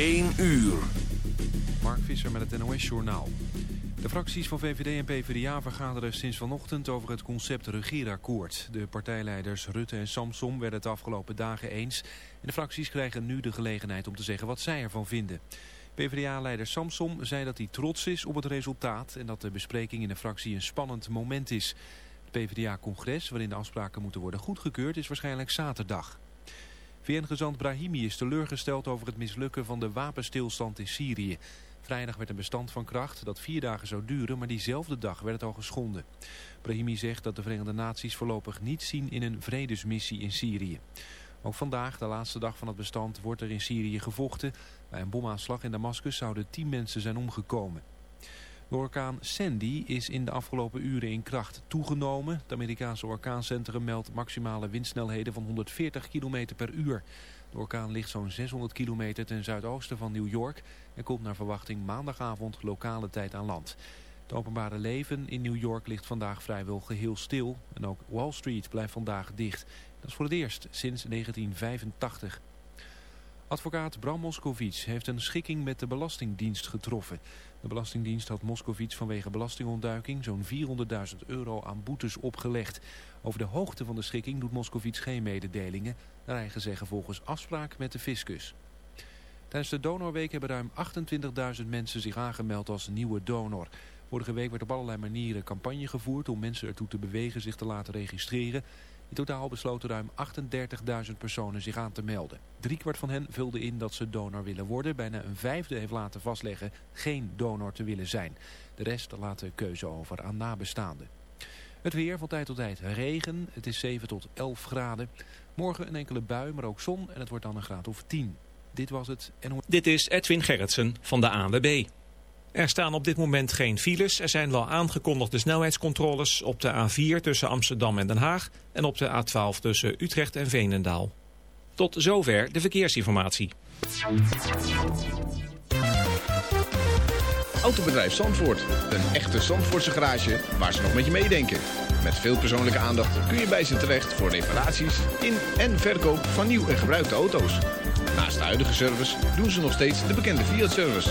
1 uur. Mark Visser met het NOS-journaal. De fracties van VVD en PvdA vergaderen sinds vanochtend over het concept regeerakkoord. De partijleiders Rutte en Samsom werden het de afgelopen dagen eens. En de fracties krijgen nu de gelegenheid om te zeggen wat zij ervan vinden. PvdA-leider Samsom zei dat hij trots is op het resultaat... en dat de bespreking in de fractie een spannend moment is. Het PvdA-congres, waarin de afspraken moeten worden goedgekeurd, is waarschijnlijk zaterdag. VN-gezant Brahimi is teleurgesteld over het mislukken van de wapenstilstand in Syrië. Vrijdag werd een bestand van kracht dat vier dagen zou duren, maar diezelfde dag werd het al geschonden. Brahimi zegt dat de Verenigde Naties voorlopig niet zien in een vredesmissie in Syrië. Ook vandaag, de laatste dag van het bestand, wordt er in Syrië gevochten. Bij een bomaanslag in Damascus zouden tien mensen zijn omgekomen. De orkaan Sandy is in de afgelopen uren in kracht toegenomen. Het Amerikaanse orkaancentrum meldt maximale windsnelheden van 140 km per uur. De orkaan ligt zo'n 600 kilometer ten zuidoosten van New York... en komt naar verwachting maandagavond lokale tijd aan land. Het openbare leven in New York ligt vandaag vrijwel geheel stil. En ook Wall Street blijft vandaag dicht. Dat is voor het eerst sinds 1985. Advocaat Bram Moskowitz heeft een schikking met de Belastingdienst getroffen. De Belastingdienst had Moskowitz vanwege belastingontduiking zo'n 400.000 euro aan boetes opgelegd. Over de hoogte van de schikking doet Moskowitz geen mededelingen, naar eigen zeggen volgens afspraak met de fiscus. Tijdens de donorweek hebben ruim 28.000 mensen zich aangemeld als nieuwe donor. Vorige week werd op allerlei manieren campagne gevoerd om mensen ertoe te bewegen zich te laten registreren. In totaal besloten ruim 38.000 personen zich aan te melden. Driekwart van hen vulde in dat ze donor willen worden. Bijna een vijfde heeft laten vastleggen geen donor te willen zijn. De rest laat de keuze over aan nabestaanden. Het weer van tijd tot tijd regen. Het is 7 tot 11 graden. Morgen een enkele bui, maar ook zon en het wordt dan een graad of 10. Dit was het. En... Dit is Edwin Gerritsen van de ANWB. Er staan op dit moment geen files. Er zijn wel aangekondigde snelheidscontroles op de A4 tussen Amsterdam en Den Haag... en op de A12 tussen Utrecht en Veenendaal. Tot zover de verkeersinformatie. Autobedrijf Zandvoort. Een echte Zandvoortse garage waar ze nog met je meedenken. Met veel persoonlijke aandacht kun je bij ze terecht voor reparaties in en verkoop van nieuw en gebruikte auto's. Naast de huidige service doen ze nog steeds de bekende Fiat-service.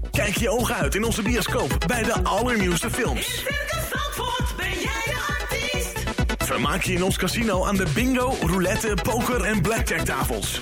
Kijk je ogen uit in onze bioscoop bij de allernieuwste In films. Circus Zandvoort ben jij de artiest. Vermaak je in ons casino aan de bingo, roulette, poker en blackjack tafels.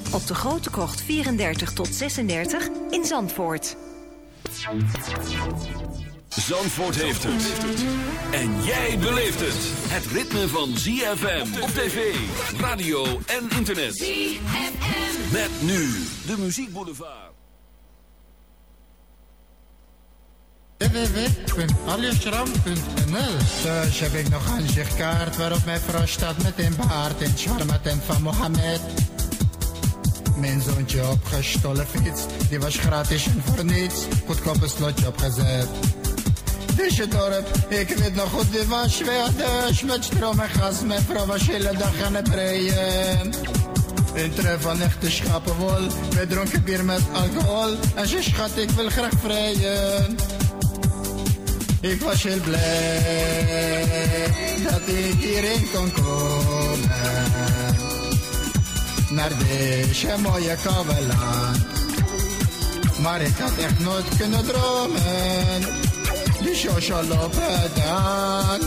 op de Grote Krocht 34 tot 36 in Zandvoort. Zandvoort heeft het. En jij beleeft het. Het ritme van ZFM op tv, radio en internet. ZFM. Met nu de muziekboulevard. www.aljeschram.nl Thuis heb ik nog een zichtkaart waarop mijn vrouw staat met een baard en charmaten van Mohammed. Mijn zoontje op gestolen fiets, die was gratis en voor niets, goedkoop een slotje opgezet. Dus je dorp, ik weet nog goed, die was weer dus met stroom en gas, mijn vrouw was hele dag aan het rijden. Een trui van echte schapenwol, wij dronken bier met alcohol, en ze schat, ik wil graag vrijen. Ik was heel blij dat ik hierin kon komen. Naar deze mooie kabelaan. Maar ik had echt nooit kunnen dromen. Die social lopen dan.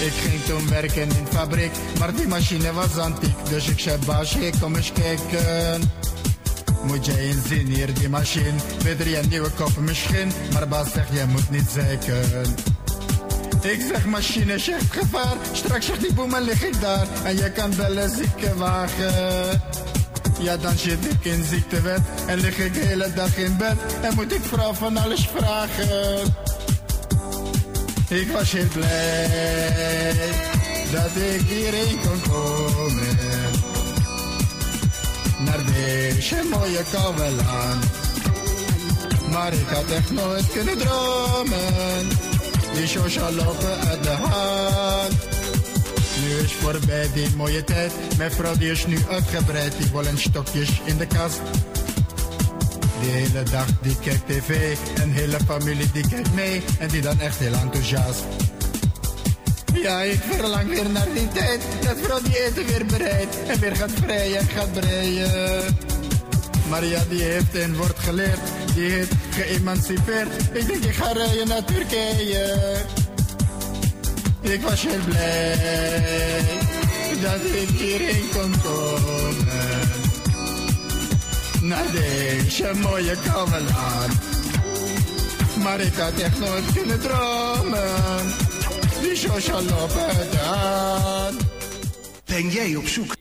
Ik ging toen werken in fabriek, maar die machine was antiek. Dus ik zei, baasje, kom eens kijken. Moet jij inzien hier die machine? Drie een nieuwe kop misschien, maar baas zegt jij moet niet zeiken. Ik zeg machine, chef gevaar. Straks zegt die boeman lig ik daar. En je kan bellen ziekenwagen. Ja, dan zit ik in ziektewet. En lig ik de hele dag in bed. En moet ik vrouw van alles vragen. Ik was heel blij dat ik hierheen kon komen. Naar deze mooie koude land. Maar ik had echt nooit kunnen dromen. Die show zal lopen uit de hand. Nu is voorbij die mooie tijd. Mijn vrouw die is nu uitgebreid. Die willen stokjes in de kast. Die hele dag die kijkt tv. En hele familie die kijkt mee. En die dan echt heel enthousiast. Ja, ik verlang weer naar die tijd. Dat vrouw die eten weer bereid. En weer gaat vrijen en gaat breien. Maria die heeft een woord geleerd. Heeft geëmancipeerd. Ik denk ik ga rijden naar Turkije. Ik was heel blij dat ik hierheen kon komen. Naar deze mooie land. Maar ik had echt nooit kunnen dromen. Die show zal lopen hand. Ben jij op zoek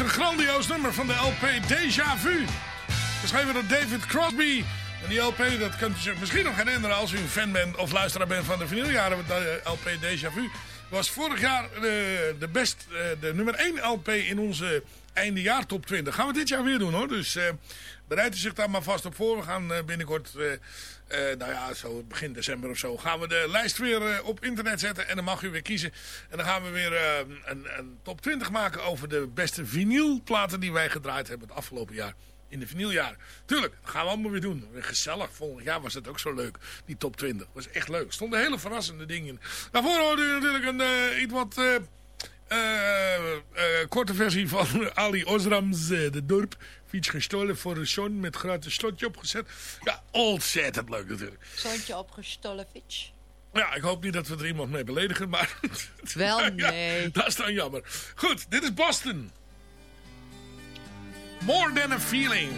een grandioos nummer van de LP Déjà Vu. Geschreven door David Crosby. En die LP, dat kunt u zich misschien nog herinneren als u een fan bent of luisteraar bent van de vinyljaren. De LP Déjà Vu was vorig jaar de, de, best, eh, de nummer 1 LP in onze eindejaar top 20. Gaan we dit jaar weer doen hoor. Dus uh, bereid u zich daar maar vast op voor. We gaan binnenkort, nou ja, zo begin december of zo, gaan we de lijst weer op internet zetten. En dan mag u weer kiezen. En dan gaan we weer een, een, top 20 maken over de beste vinylplaten die wij gedraaid hebben het afgelopen jaar. In de vinyljaren. Tuurlijk, dat gaan we allemaal weer doen. Weer gezellig. Volgend jaar was het ook zo leuk. Die top 20. was echt leuk. Er stonden hele verrassende dingen in. Daarvoor hoorde u natuurlijk een iets wat... Uh, uh, korte versie van Ali Osrams De Dorp. Fiets gestolen voor een zon met gratis slotje opgezet. Ja, ontzettend leuk natuurlijk. Zoontje opgestolen fiets. Ja, ik hoop niet dat we er iemand mee beledigen, maar... Wel, nee. Ja, dat is dan jammer. Goed, dit is Boston. More Than A Feeling.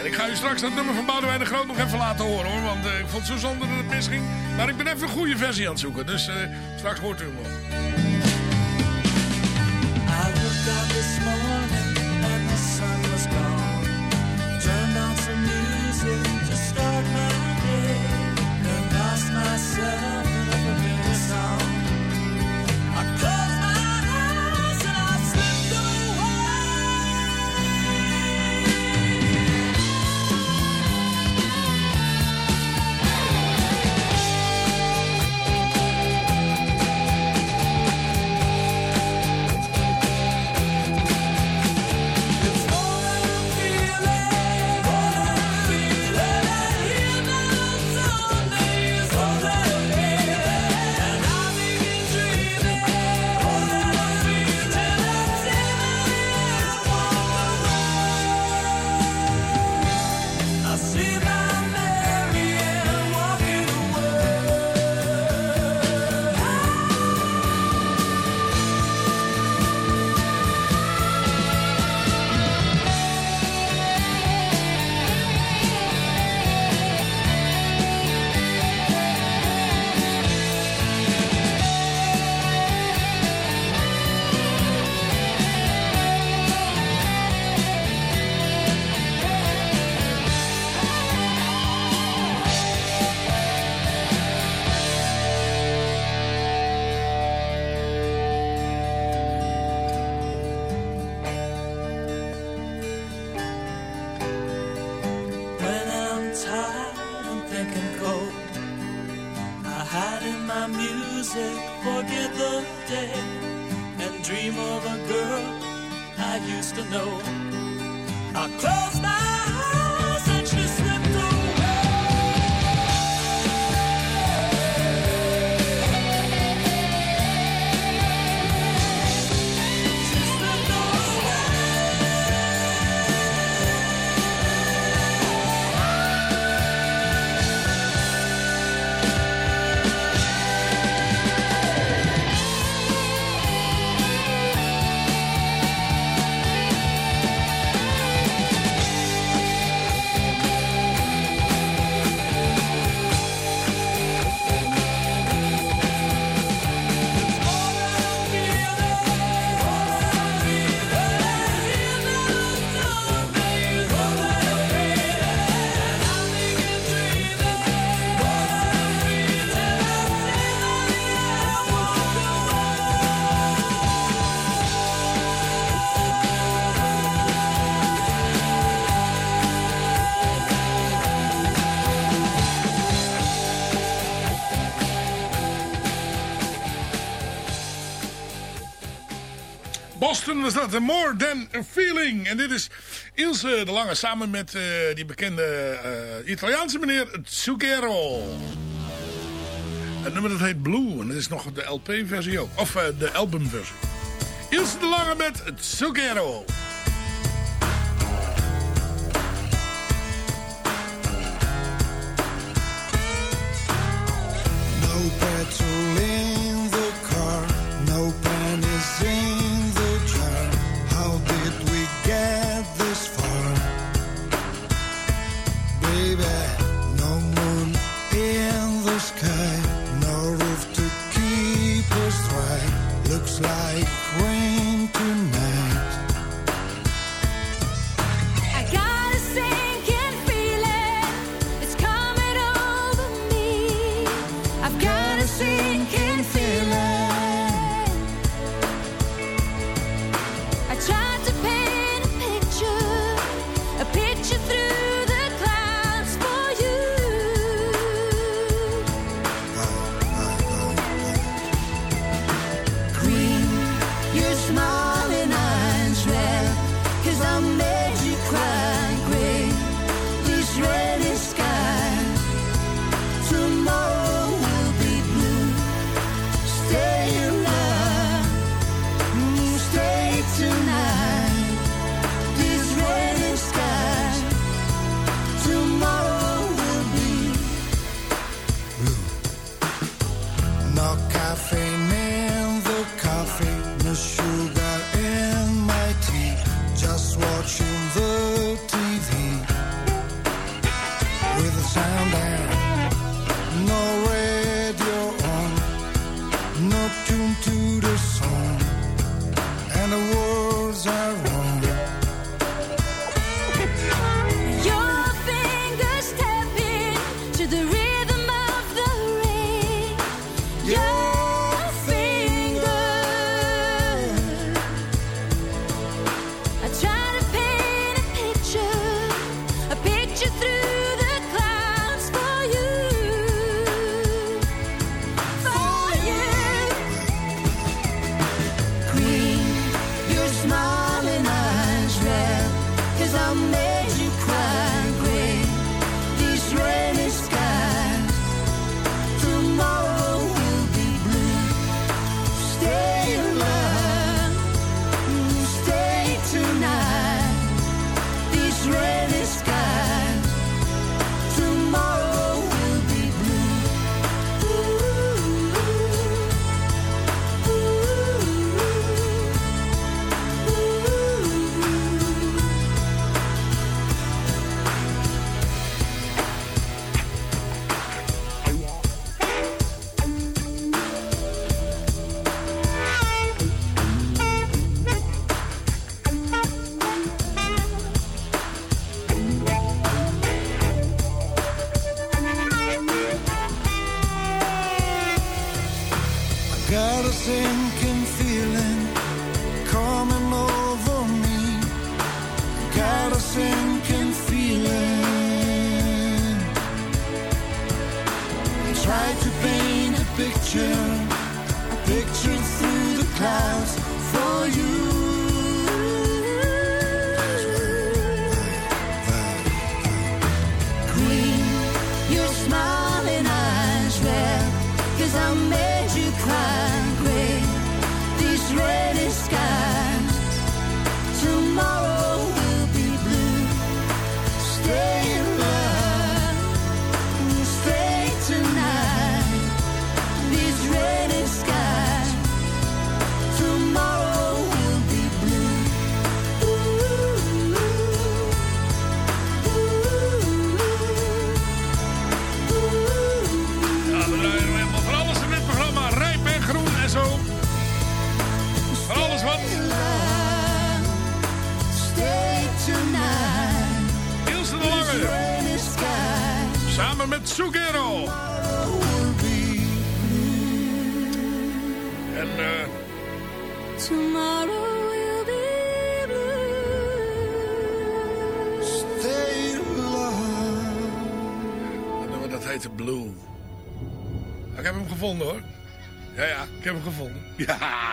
En ik ga u straks dat nummer van Boudewijn de Groot nog even laten horen, hoor. Want ik vond het zo zonde dat het misging. Maar ik ben even een goede versie aan het zoeken. Dus straks hoort u hem nog. Forget the day, and dream of a girl I used to know. Boston was dat, More Than A Feeling. En dit is Ilse de Lange samen met uh, die bekende uh, Italiaanse meneer Zucchero. Het nummer dat heet Blue. En dat is nog de LP-versie ook. Of uh, de albumversie. Ilse de Lange met Zucchero.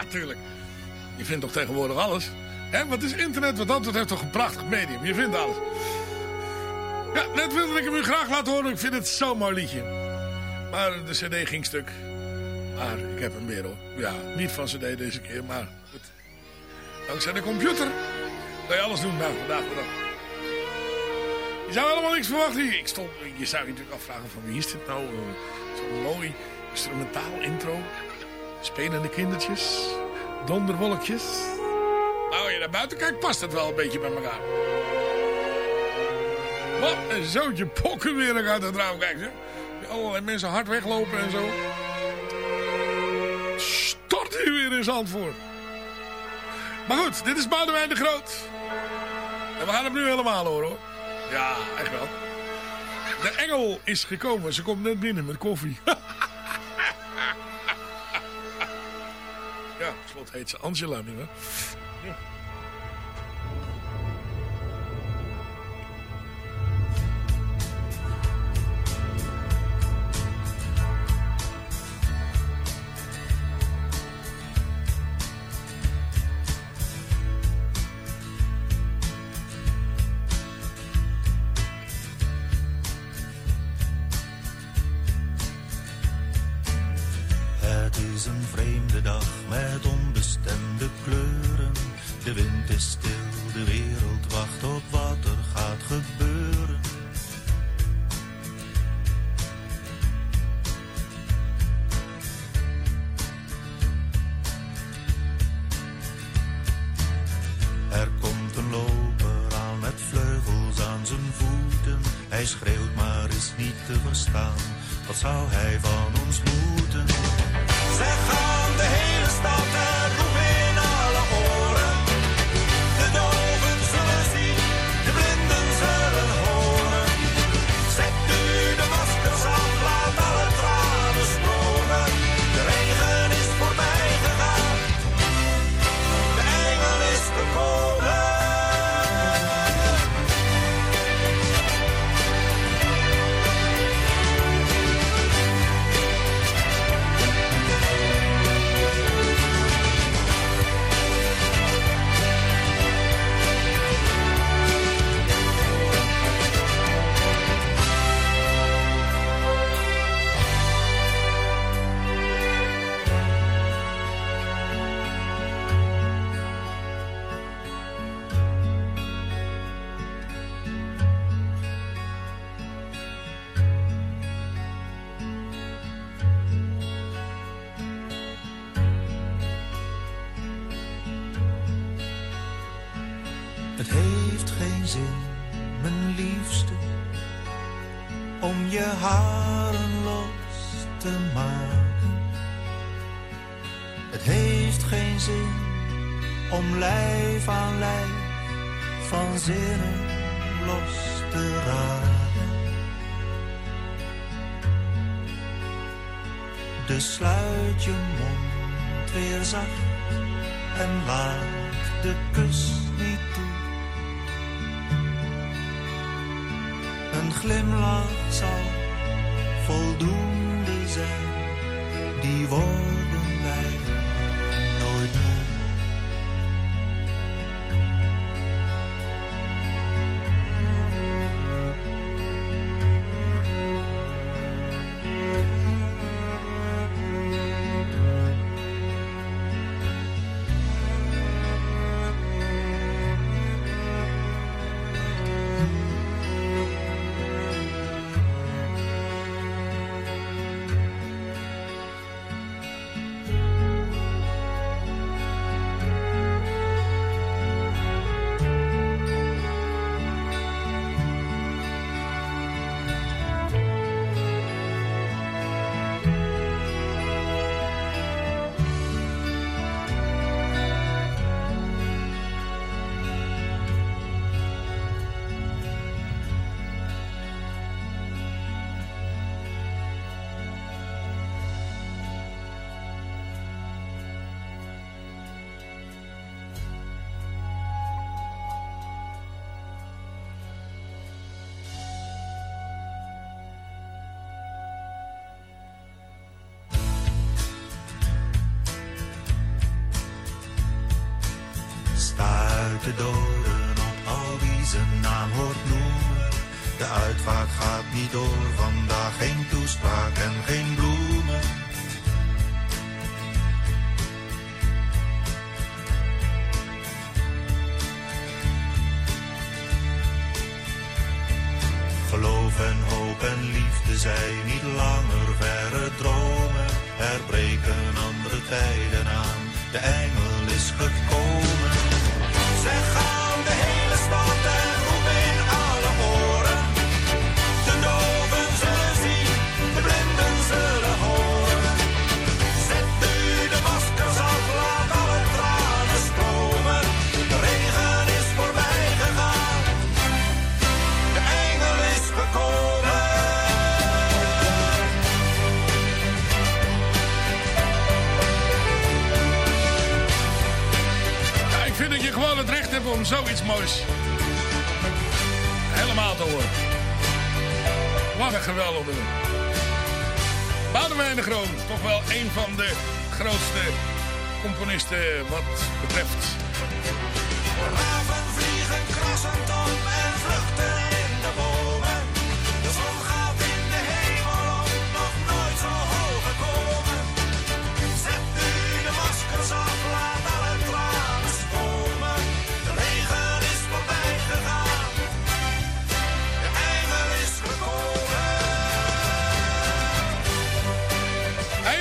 Tuurlijk. Je vindt toch tegenwoordig alles? Hè, wat is internet? Wat dat betreft toch een prachtig medium. Je vindt alles. Ja, net wilde ik hem u graag laten horen. Ik vind het zo'n mooi liedje. Maar de cd ging stuk. Maar ik heb hem weer hoor. Ja, niet van cd deze keer, maar goed. Dankzij de computer kan je alles doen nou, vandaag de dag. Je zou helemaal niks verwachten. Ik stond, je zou je natuurlijk afvragen van wie is dit nou? Zo'n mooi instrumentaal intro. Spelende kindertjes. Donderwolkjes. Nou, je naar buiten kijkt, past het wel een beetje bij elkaar. Wat een zootje pokken weer uit het raam kijk. Zeg. Allerlei mensen hard weglopen en zo. Stort hier weer in Zandvoort. Maar goed, dit is Boudewijn de Groot. En we gaan hem nu helemaal horen hoor. Ja, echt wel. De engel is gekomen. Ze komt net binnen met koffie. slot heet ze Angela hè? Ja. zin, mijn liefste, om je haren los te maken. Het heeft geen zin om lijf aan lijf van zinnen los te raken. Dus sluit je mond weer zacht en laat de kus niet Een glimlach zal voldoende zijn, die woorden. te doden op al wie zijn naam hoort noemen. De uitvaart gaat niet door, vandaag geen toespraak en geen bloemen. Geloof en hoop en liefde zijn niet langer verre dromen. Er breken andere tijden aan, de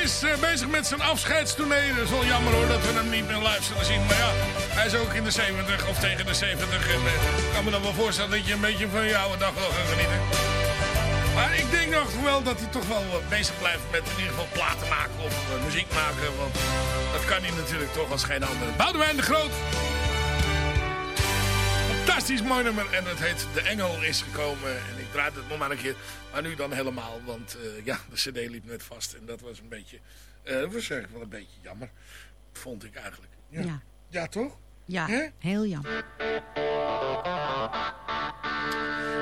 is eh, bezig met zijn afscheidstournee. Dat is wel jammer hoor dat we hem niet meer live zullen zien. Maar ja, hij is ook in de 70 of tegen de 70. En ik kan me dan wel voorstellen dat je een beetje van je oude dag wil gaan genieten. Maar ik denk nog wel dat hij toch wel eh, bezig blijft met in ieder geval platen maken of muziek maken. Want dat kan hij natuurlijk toch als geen ander. Boudewijn de Groot. Fantastisch mooi nummer. En het heet De Engel is gekomen. En ik draai het nog maar een keer. Maar nu dan helemaal. Want eh, ja, de cd liep net vast. En dat was een beetje... eh dat was eigenlijk wel een beetje jammer. Vond ik eigenlijk. Ja, ja. Ja. toch? Ja, heel jammer.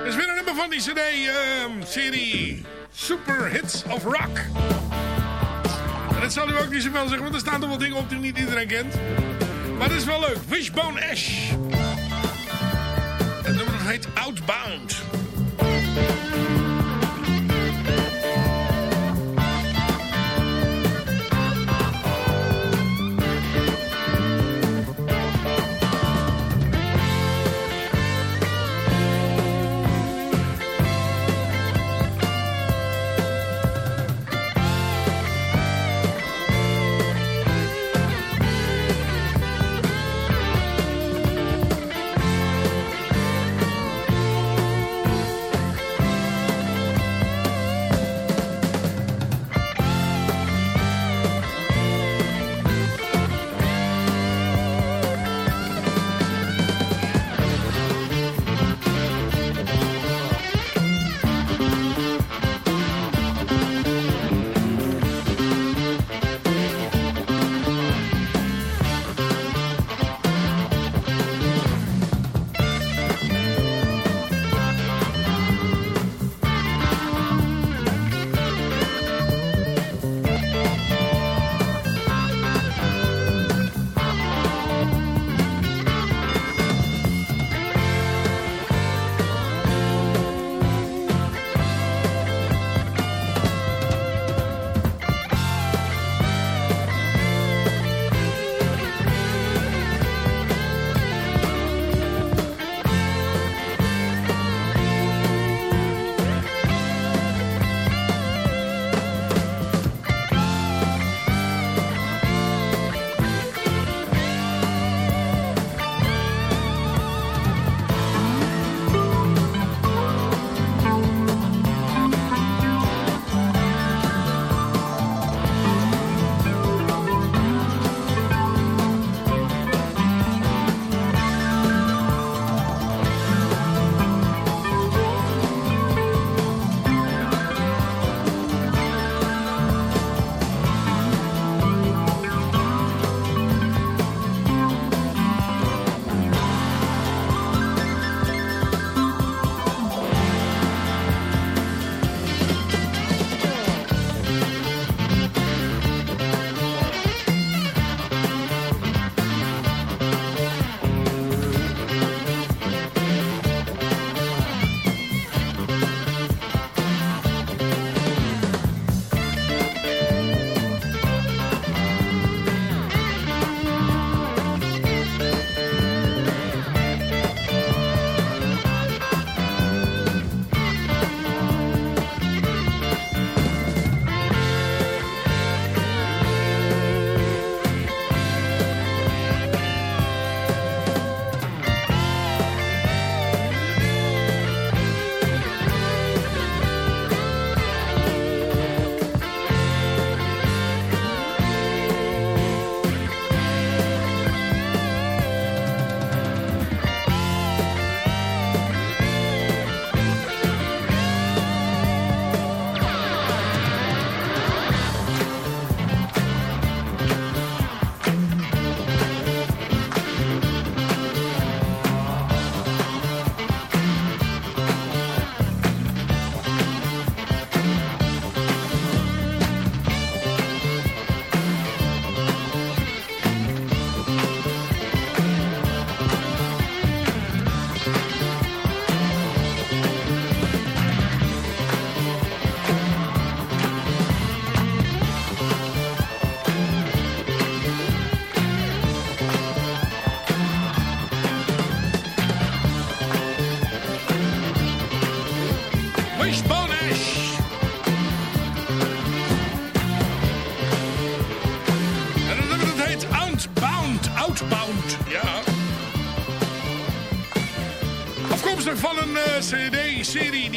Er is weer een nummer van die cd-serie Super Hits of Rock. En dat zal u ook niet zoveel zeggen, want er staan toch wel dingen op die niet iedereen kent. Maar dat is wel leuk. Wishbone Ash. Het nummer dat heet Outbound.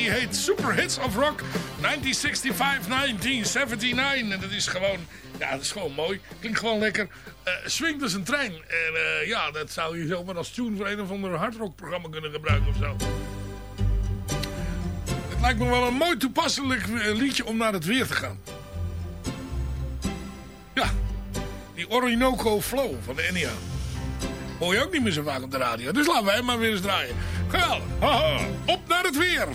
Die heet Super Hits of Rock 1965-1979. En dat is gewoon, ja, dat is gewoon mooi. Klinkt gewoon lekker. Eh swingt als een trein. En eh, ja, dat zou je zomaar als tune voor een of ander hardrock-programma kunnen gebruiken of zo. Het lijkt me wel een mooi toepasselijk eh, liedje om naar het weer te gaan. Ja, die Orinoco Flow van de Enya. Hoor je ook niet meer zo vaak op de radio. Dus laten wij maar weer eens draaien. Geweldig. Op naar het weer.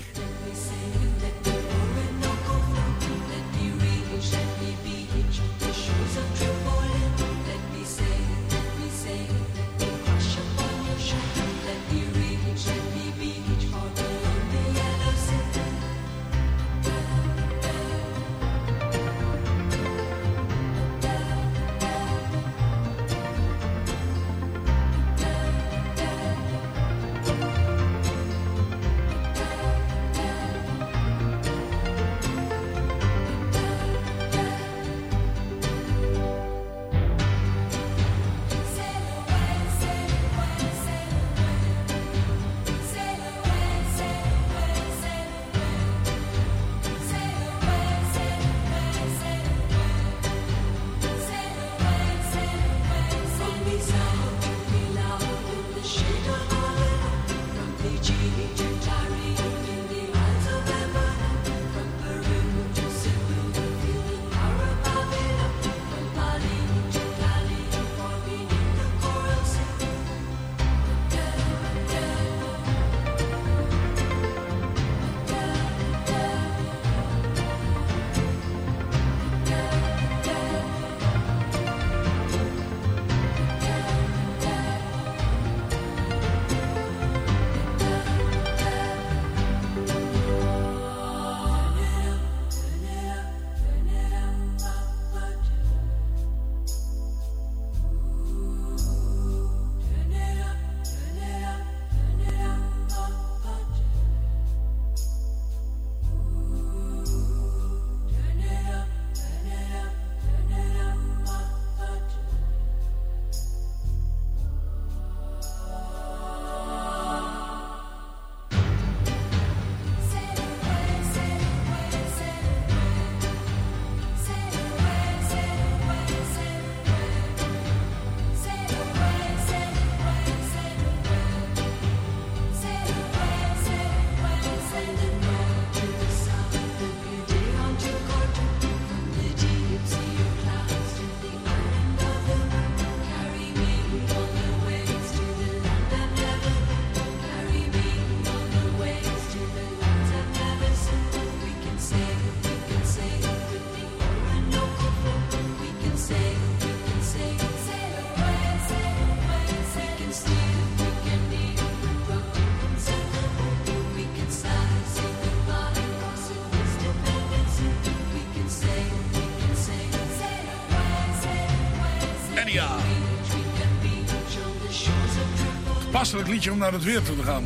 Passelijk liedje om naar het weer toe te gaan.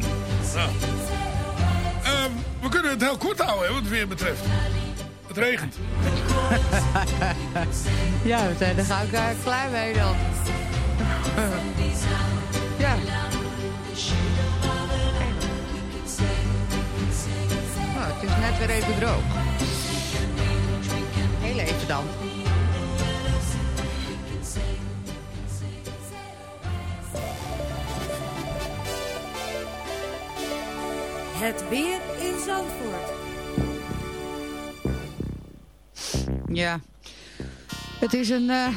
Nou. Ehm, we kunnen het heel kort houden, hè, wat het weer betreft. Het regent. Ja, we zijn er gauw uh, klaar mee dan. ja. Nou, het is net weer even droog. Het weer in Zandvoort. Ja, het is een eh,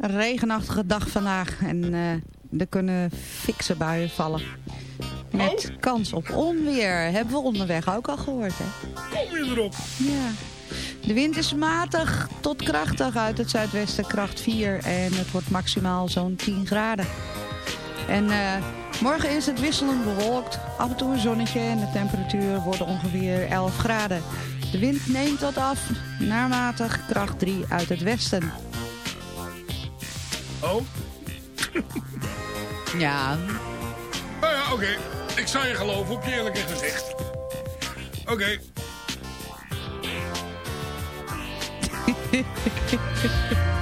regenachtige dag vandaag en eh, er kunnen fikse buien vallen. Met kans op onweer, hebben we onderweg ook al gehoord hè. Kom je erop? Ja. De wind is matig tot krachtig uit het zuidwesten, kracht 4 en het wordt maximaal zo'n 10 graden. En eh, morgen is het wisselend bewolkt, af en toe een zonnetje en de temperatuur wordt ongeveer 11 graden. De wind neemt wat af naar matig, kracht 3 uit het westen. Oh? Ja. Nou ja, oké. Ik zou je geloven op je eerlijke gezicht. Oké.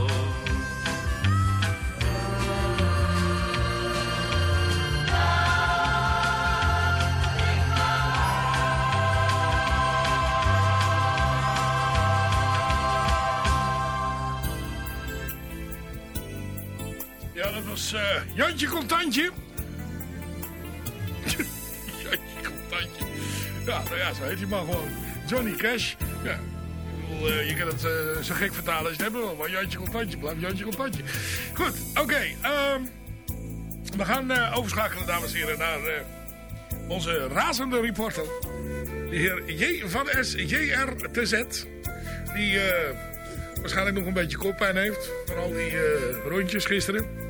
Eh, Jantje Contantje. Jantje Contantje. Ja, nou ja, zo heet hij maar gewoon. Johnny Cash. Ja. Eh, je kan het eh, zo gek vertalen als je het hebt. Maar Jantje Contantje blijft Jantje Contantje. Goed, oké. ehm, we gaan overschakelen, dames en heren, naar onze razende reporter. De heer J van S. JR Z. Die waarschijnlijk nog een beetje koppijn heeft. Van al die rondjes gisteren.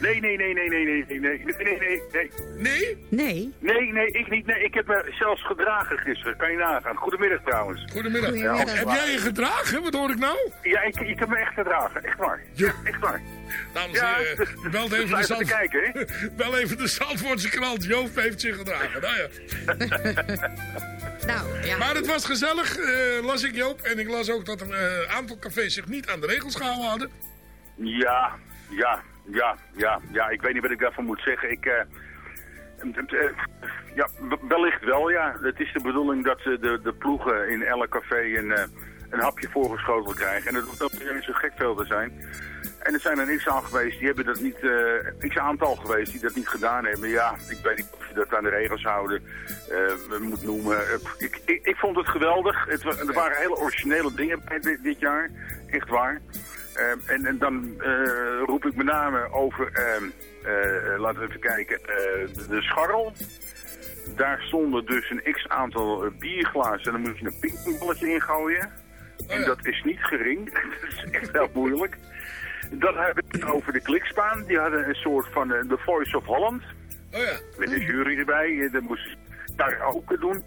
Nee, nee, nee, nee, nee, nee, nee, nee, nee, nee, nee, nee. Nee? Nee. Nee, nee, ik niet. Nee, ik heb me zelfs gedragen gisteren. Kan je nagaan. Goedemiddag trouwens. Goedemiddag. Ja, heb, heb jij je gedragen? Wat hoor ik nou? Ja, ik, ik heb me echt gedragen. Echt waar. Ja, echt waar. Dames en heren, dus- dus even de Zand... kijken, hè? Bel even de Zandvoortse krant. Joop heeft zich gedragen. Nou ja. Nou, ja. Maar het was gezellig, eh, las ik Joop. En ik las ook dat een eh, aantal cafés zich niet aan de regels gehouden hadden. Ja, ja, ja, ja, ja. Ik weet niet wat ik daarvan moet zeggen. Ik, eh, ja, wellicht wel, ja. Het is de bedoeling dat eh, de, de ploegen in elk café een, een hapje voorgeschoteld krijgen. En het hoeft ook niet zo gek veel te zijn. En er zijn er x aan geweest, die hebben dat niet, eh x aantal geweest die dat niet gedaan hebben. Ja, ik weet niet of je dat aan de regels houden eh, moet noemen. Ik, ik, ik vond het geweldig. Het, er waren hele originele dingen bij dit, dit jaar. Echt waar. Eh, en, en dan eh, roep ik met name over, eh, eh, laten we even kijken, eh, de, de scharrel. Daar stonden dus een x-aantal bierglazen en dan moet je een pingpongballetje in gooien. En dat is niet gering. dat is echt heel moeilijk. Dan heb ik het over de klikspaan. Die hadden een soort van The Voice of Holland. Oh ja. Met een jury erbij. Dat moesten ze daar ook doen.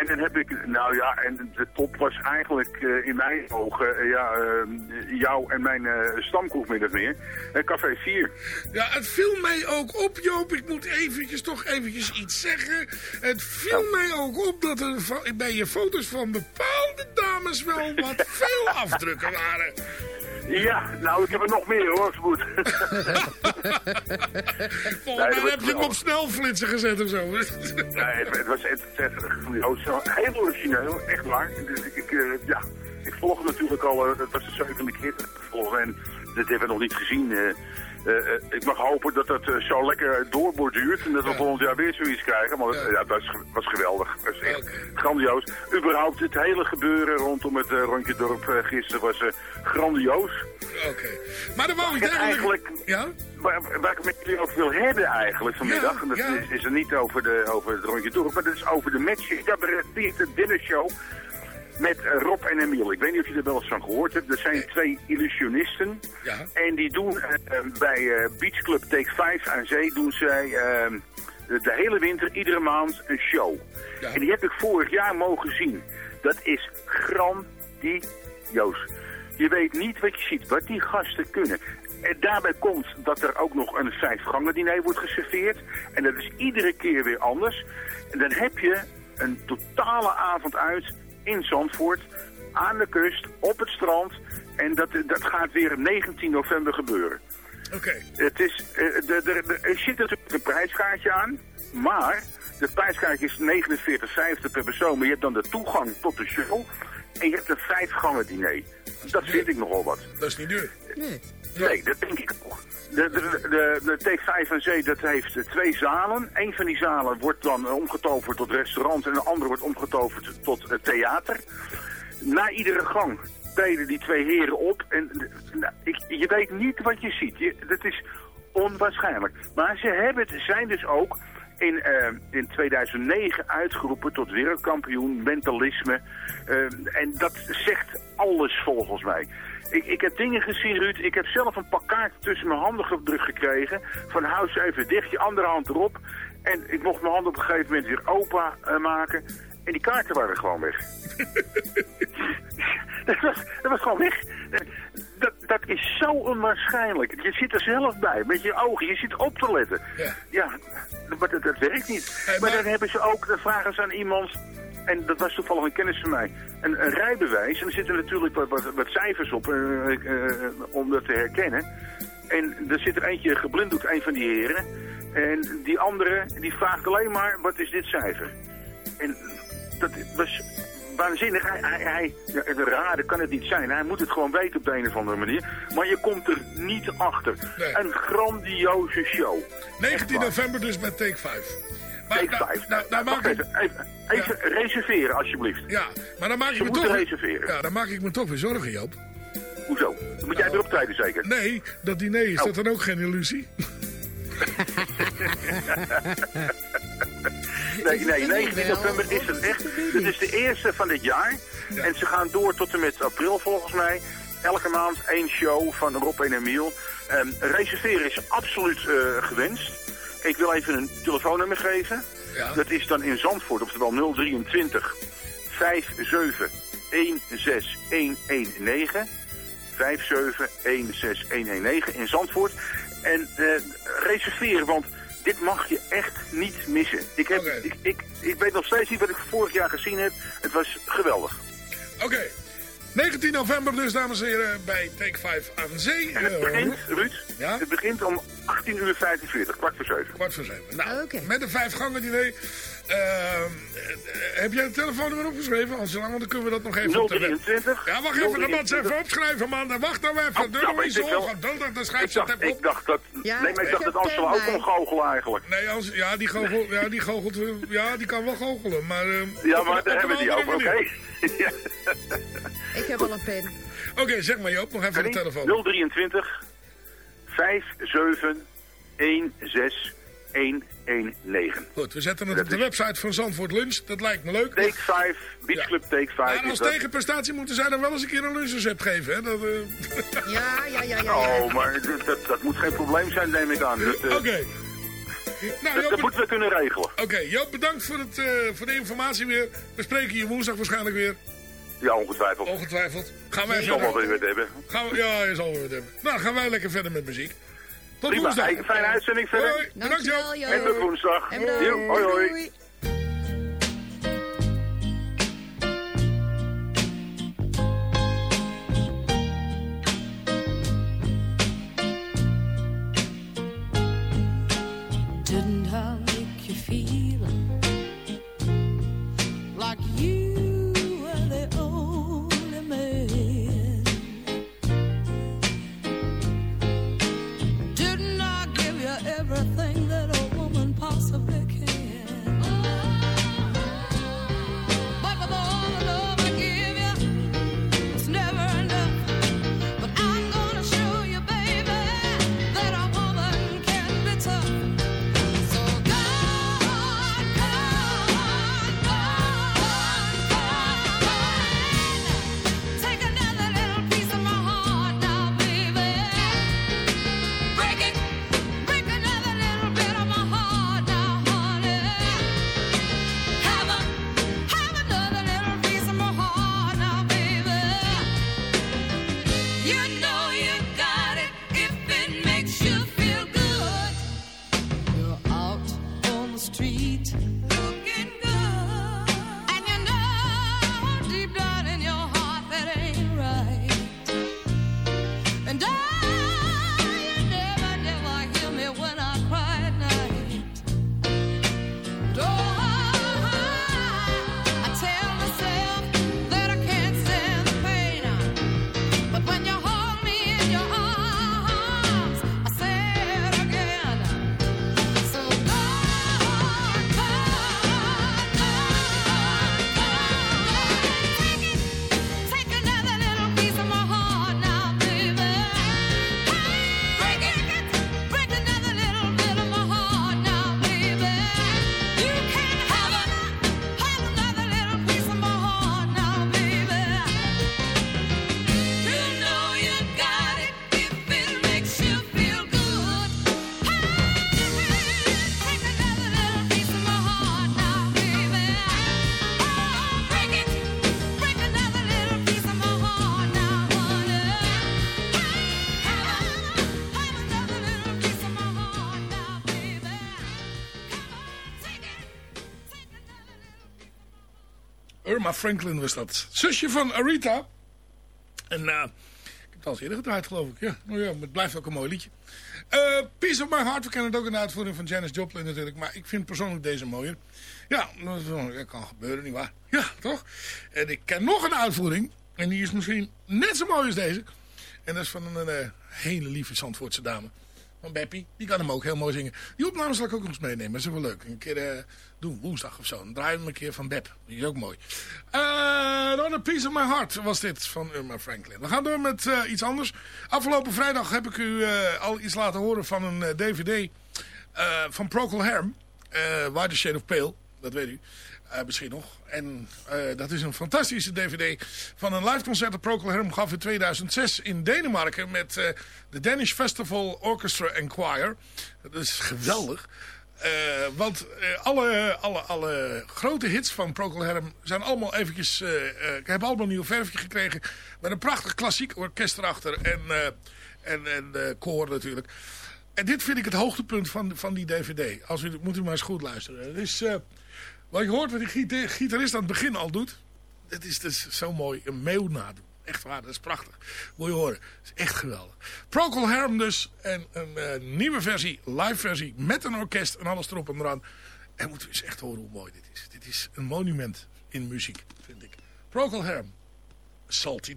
En dan heb ik, nou ja, en de top was eigenlijk eh, in mijn ogen, eh, ja, eh, jou en mijn stamkoek min of meer. Café 4. Ja, het viel mij ook op, Joop. Ik moet eventjes toch eventjes iets zeggen. Het viel mij ook op dat er bij je foto's van bepaalde dames wel wat veel afdrukken waren. Ja, nou, ik heb er nog meer hoor, moet. Volgens mij heb je hem op snelflitsen gezet of zo. Nee, het, was het, het, het, heel origineel, echt waar. Dus ik, eh, ja, ik volg natuurlijk al, eh, het was de zevende keer dat ik volg en dit hebben we nog niet gezien. Eh. eh, ik mag hopen dat dat eh, zo lekker doorborduurt en dat we volgend jaar weer zoiets krijgen. Maar ja. dat was, was geweldig. Dat was echt grandioos. Überhaupt het hele gebeuren rondom het Rondje Dorp gisteren was grandioos. Oké. Maar dan wou ik eigenlijk... Ja? Waar, waar ik met jullie over wil hebben eigenlijk vanmiddag. Ja, en dat is, is er niet over, de, over het Rondje Dorp, maar dat is over de match. Cabaret de dinnershow met Rob en Emiel. Ik weet niet of je er wel eens van gehoord hebt. Dat zijn twee illusionisten. Ja. En die doen eh, eh, bij eh, Beach Club Take 5 aan zee doen zij eh, de, hele winter iedere maand een show. En die heb ik vorig jaar mogen zien. Dat is grandioos. Je weet niet wat je ziet, wat die gasten kunnen. En daarbij komt dat er ook nog een vijfgangen diner wordt geserveerd. En dat is iedere keer weer anders. En dan heb je een totale avond uit in Zandvoort, aan de kust, op het strand. En dat, dat gaat weer 19 november gebeuren. Oké. Het is, eh, de, de, de- er zit natuurlijk een prijskaartje aan, maar de prijskaartje is 49,50 per persoon. Maar je hebt dan de toegang tot de show en je hebt een vijfgangen diner. Dat vind ik nogal wat. Dat is niet duur. Nee. Nee, dat denk ik ook. De, de, de, Take 5 aan Zee dat heeft twee zalen. Een van die zalen wordt dan eh, omgetoverd tot restaurant en de andere wordt omgetoverd tot eh, theater. Na iedere gang treden die twee heren op en nou, ik, je weet niet wat je ziet. Je, dat is onwaarschijnlijk. Maar ze hebben het, zijn dus ook in, eh, in 2009 uitgeroepen tot wereldkampioen mentalisme. En dat zegt alles volgens mij. Ik, ik heb dingen gezien, Ruud. Ik heb zelf een pak kaarten tussen mijn handen gedrukt gekregen. Van hou ze even dicht, je andere hand erop. En ik mocht mijn handen op een gegeven moment weer open eh, maken. En die kaarten waren gewoon weg. dat, was, dat was gewoon weg. Dat, dat is zo onwaarschijnlijk. Je zit er zelf bij, met je ogen. Je zit op te letten. Ja, maar dat, dat werkt niet. maar, dan hebben ze ook, dan vragen ze aan iemand... En dat was toevallig een kennis van mij. Een, een rijbewijs. En er zitten natuurlijk wat, wat, wat cijfers op eh, eh, om dat te herkennen. En er zit er eentje geblinddoekt, een van die heren. En die andere, die vraagt alleen maar, wat is dit cijfer? En dat was waanzinnig. Hij, hij, hij, ja, raden kan het niet zijn. Hij moet het gewoon weten op de een of andere manier. Maar je komt er niet achter. Een grandioze show. 19 november dus met Take 5. 5. nou, nou maak ik- even, even, reserveren alsjeblieft. Ja, maar dan maak ik Je me toch... reserveren. Ja, dan maak ik me toch weer zorgen, Joop. Hoezo? Dan moet jij erop treden zeker? Nee, dat diner, is Oh. dat dan ook geen illusie? Nee, nee, het 19 wel? november is het echt. Dit is de eerste van dit jaar. En ze gaan door tot en met april volgens mij. Elke maand één show van Rob en Emiel. Ehm, reserveren is absoluut eh, gewenst. Ik wil even een telefoonnummer geven. Dat is dan in Zandvoort, oftewel 023 57 16119. 57 16119 in Zandvoort. En eh, reserveren, want dit mag je echt niet missen. Ik, heb, ik, ik, ik weet nog steeds niet wat ik vorig jaar gezien heb. Het was geweldig. Oké. 19 november dus, dames en heren, bij Take 5 aan zee. En het Eh, begint, Ruud, Ja? het begint om 18 uur 45, kwart voor 7. Kwart voor 7. Nou, met een vijf gangen diner. Eh, eh, heb jij het telefoonnummer opgeschreven? Als lang, dan kunnen we dat nog even op de web. 023. Ja, wacht even, dan moet ze even opschrijven, man. Dan wacht nou even. Oh, iets ik wel. ongeduldig, dan schrijf ze het dacht, even op. ik dacht dat... Ja, nee, maar ik dacht dat Amstel ook kon goochelen eigenlijk. Nee, als, ja, die goochelt, ja, die goochelt, ja, die kan wel goochelen, maar... eh, Ja, maar daar hebben we die over, oké. manier. Ik heb al een pen. Oké, zeg maar Joop, nog even de telefoon. 023 57 16 119. Goed, we zetten het op de website van Zandvoort Lunch. Dat lijkt me leuk. Take 5, Beach Club Take 5. Maar is als dat. tegenprestatie moeten zij dan wel eens een keer een lunchrecept geven, hè? Dat, eh, Ja, ja, ja, ja. Oh, maar dat, dat, dat moet geen probleem zijn, neem ik aan. Dat, eh, Oké. Nou, Joop, dat moeten we kunnen regelen. Oké, Joop, bedankt voor, het, eh, voor de informatie weer. We spreken je woensdag waarschijnlijk weer. Ja, ongetwijfeld. Ongetwijfeld. Gaan wij zal wel verder. weer wat hebben. Gaan we, ja, je zal weer wat hebben. Nou, gaan wij lekker verder met muziek. Tot Prima. woensdag. Hey, fijne uitzending verder. Hoi, Joop. En tot woensdag. Jo, hoi, hoi. Irma Franklin was dat. Zusje van Aretha. En eh, ik heb het al eerder gedraaid, geloof ik. Ja, nou ja, maar het blijft ook een mooi liedje. Eh Peace of My Heart, we kennen het ook in de uitvoering van Janis Joplin natuurlijk. Maar ik vind persoonlijk deze mooier. Ja, dat kan gebeuren, nietwaar? Ja, toch? En ik ken nog een uitvoering. En die is misschien net zo mooi als deze. En dat is van een eh, hele lieve Zandvoortse dame. Van Beppie. Die kan hem ook heel mooi zingen. Die opnames zal ik ook nog eens meenemen. Dat is wel leuk. Een keer eh, doen, woensdag of zo. Dan draaien we een keer van Bep. Die is ook mooi. Eh dan A Piece of My Heart was dit van Irma Franklin. We gaan door met eh, iets anders. Afgelopen vrijdag heb ik u eh, al iets laten horen van een eh, dvd eh, van Procol Harum. eh Why the Shade of Pale. Dat weet u. Eh, misschien nog. En eh, dat is een fantastische dvd van een live concert dat Procol Harum gaf in 2006 in Denemarken met eh, de Danish Festival Orchestra and Choir. Dat is geweldig. Want alle, alle, alle grote hits van Procol Harum zijn allemaal eventjes... eh, hebben allemaal een nieuw verfje gekregen. Met een prachtig klassiek orkest erachter. En, en, en koor natuurlijk. En dit vind ik het hoogtepunt van, van die dvd. Als u, moet u maar eens goed luisteren. Het is... wat je hoort wat die gita- gitarist aan het begin al doet. Dat is dus zo mooi. Een meeuw. Echt waar, dat is prachtig. Moet je horen. Dat is echt geweldig. Procol Harum dus. En een eh, nieuwe versie, live versie. Met een orkest en alles erop en eraan. En moeten we eens echt horen hoe mooi dit is. Dit is een monument in muziek, vind ik. Procol Harum. Salty.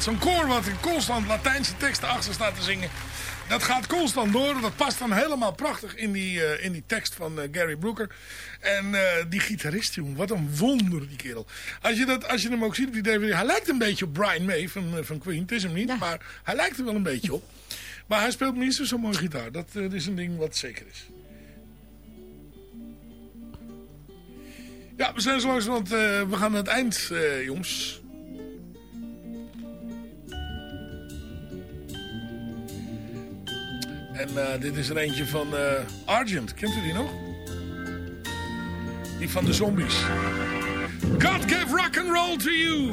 Zo'n koor wat in constant Latijnse teksten achter staat te zingen. Dat gaat constant door. Dat past dan helemaal prachtig in die, eh, in die tekst van eh, Gary Brooker. En eh, die gitarist, jongen. Wat een wonder, die kerel. Als je, dat, als je hem ook ziet op die DVD. Hij lijkt een beetje op Brian May van, van Queen. Het is hem niet, maar hij lijkt er wel een beetje op. Maar hij speelt minstens zo mooi gitaar. Dat is een ding wat zeker is. Ja, we zijn zo langs, want we gaan naar het eind, jongens. En eh, dit is er eentje van eh, Argent. Kent u die nog? Die van de zombies. God gave rock and roll to you.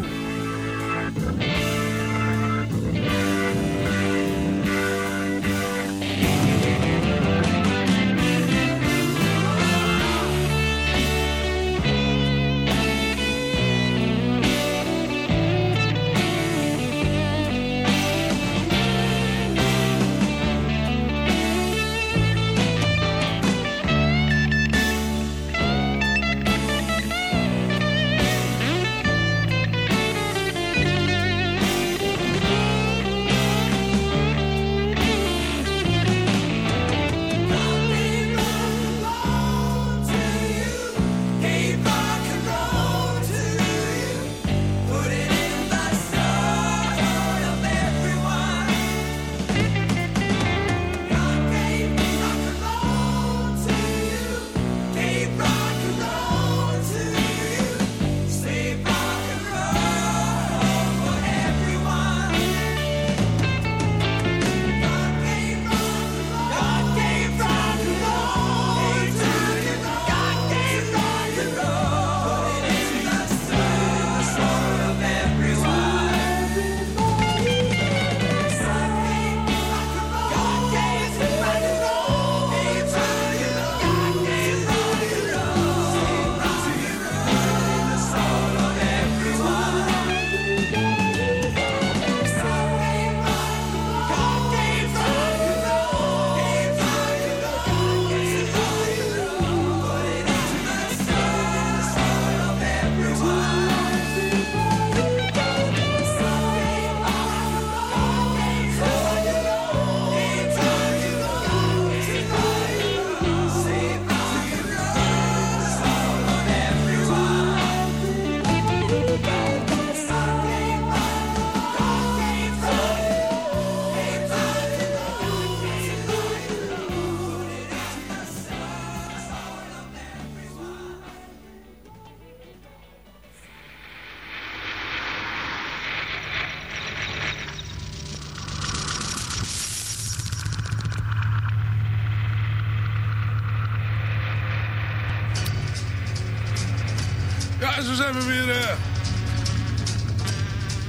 Zijn we weer eh,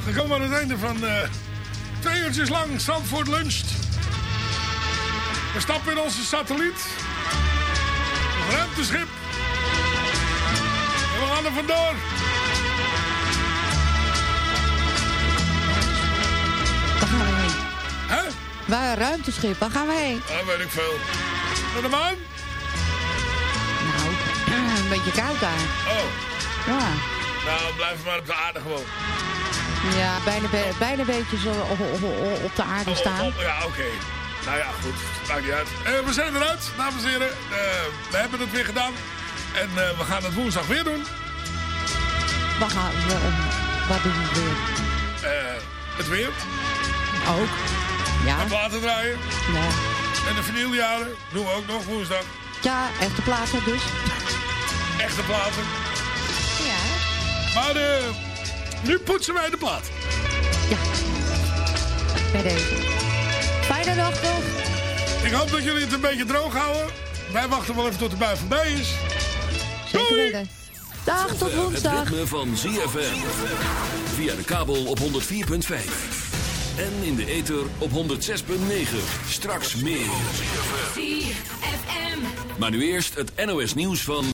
gekomen aan het einde van eh, twee uurtjes lang Zandvoort luncht. We stappen in onze satelliet. Het ruimteschip. En we gaan er vandoor. Waar gaan we heen? Hè? Waar een ruimteschip, waar gaan we heen? Ah, weet ik veel. Naar de maan? Nou, een beetje koud daar. Oh, Ja, nou blijf maar op de aarde gewoon. ja bijna, be- bijna een beetje zo op, op, op- op de aarde staan. Oh, ja, oké. Nou ja, goed. Maakt niet uit. Eh, we zijn eruit, dames en heren. Eh, we hebben het weer gedaan. En eh, we gaan het woensdag weer doen. We gaan, we, wat doen we weer? Het weer. Ook. Ja. En platen draaien. Ja. En de vinyljaren doen we ook nog woensdag. Ja, echte platen dus. Echte platen. Ja. Maar eh, nu poetsen wij de plaat. Bij deze. Fijne dag toch? Ik hoop dat jullie het een beetje droog houden. Wij wachten wel even tot de bui voorbij is. Zeker weten. Dag, tot Het woensdag. ritme van ZFM. Via de kabel op 104.5. En in de ether op 106.9. Straks meer. ZFM. Maar nu eerst het NOS nieuws van...